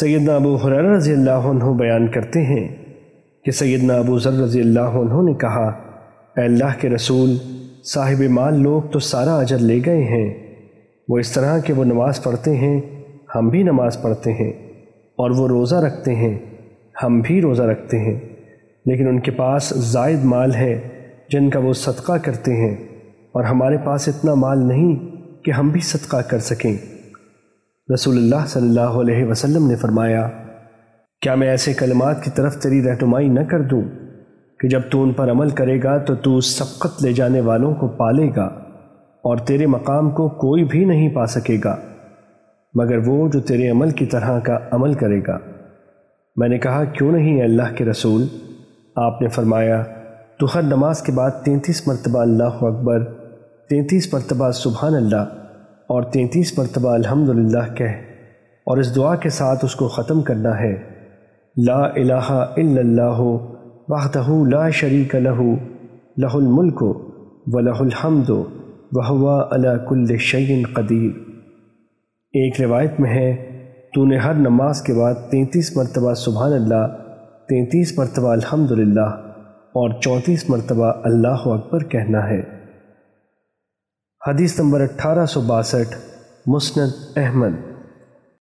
سیدنا ابو حرار رضی اللہ عنہ بیان کرتے ہیں کہ سیدنا ابو ذر رضی اللہ عنہ نے کہا، اے اللہ کے رسول، صاحب مال لوگ تو سارا اجر لے گئے ہیں۔ وہ اس طرح کہ وہ نماز پڑھتے ہیں، ہم بھی نماز پڑھتے ہیں اور وہ روزہ رکھتے ہیں، ہم بھی روزہ رکھتے ہیں۔ لیکن ان کے پاس زائد مال ہے جن کا وہ صدقہ کرتے ہیں اور ہمارے پاس اتنا مال نہیں کہ ہم بھی صدقہ کر سکیں۔ رسول اللہ صلی اللہ علیہ وسلم نے فرمایا، کیا میں ایسے کلمات کی طرف تیری رہنمائی نہ کر دوں کہ جب تو ان پر عمل کرے گا تو تو سبقت لے جانے والوں کو پالے گا اور تیرے مقام کو کوئی بھی نہیں پا سکے گا، مگر وہ جو تیرے عمل کی طرح کا عمل کرے گا۔ میں نے کہا، کیوں نہیں اللہ کے رسول؟ آپ نے فرمایا، تو ہر نماز کے بعد تینتیس مرتبہ اللہ اکبر، تینتیس مرتبہ سبحان اللہ۔ اور تینتیس مرتبہ الحمدللہ کہہ، اور اس دعا کے ساتھ اس کو ختم کرنا ہے۔ لا الہ الا اللہ وحدہ لا شریک لہ لہ الملک و لہ الحمد وہوا علی کل شعین قدیر۔ ایک روایت میں ہے، تو نے ہر نماز کے بعد تینتیس مرتبہ سبحان اللہ، تینتیس مرتبہ الحمدللہ اور چونتیس مرتبہ اللہ اکبر کہنا ہے۔ حدیث نمبر اٹھارہ سو باسٹھ مسند احمد۔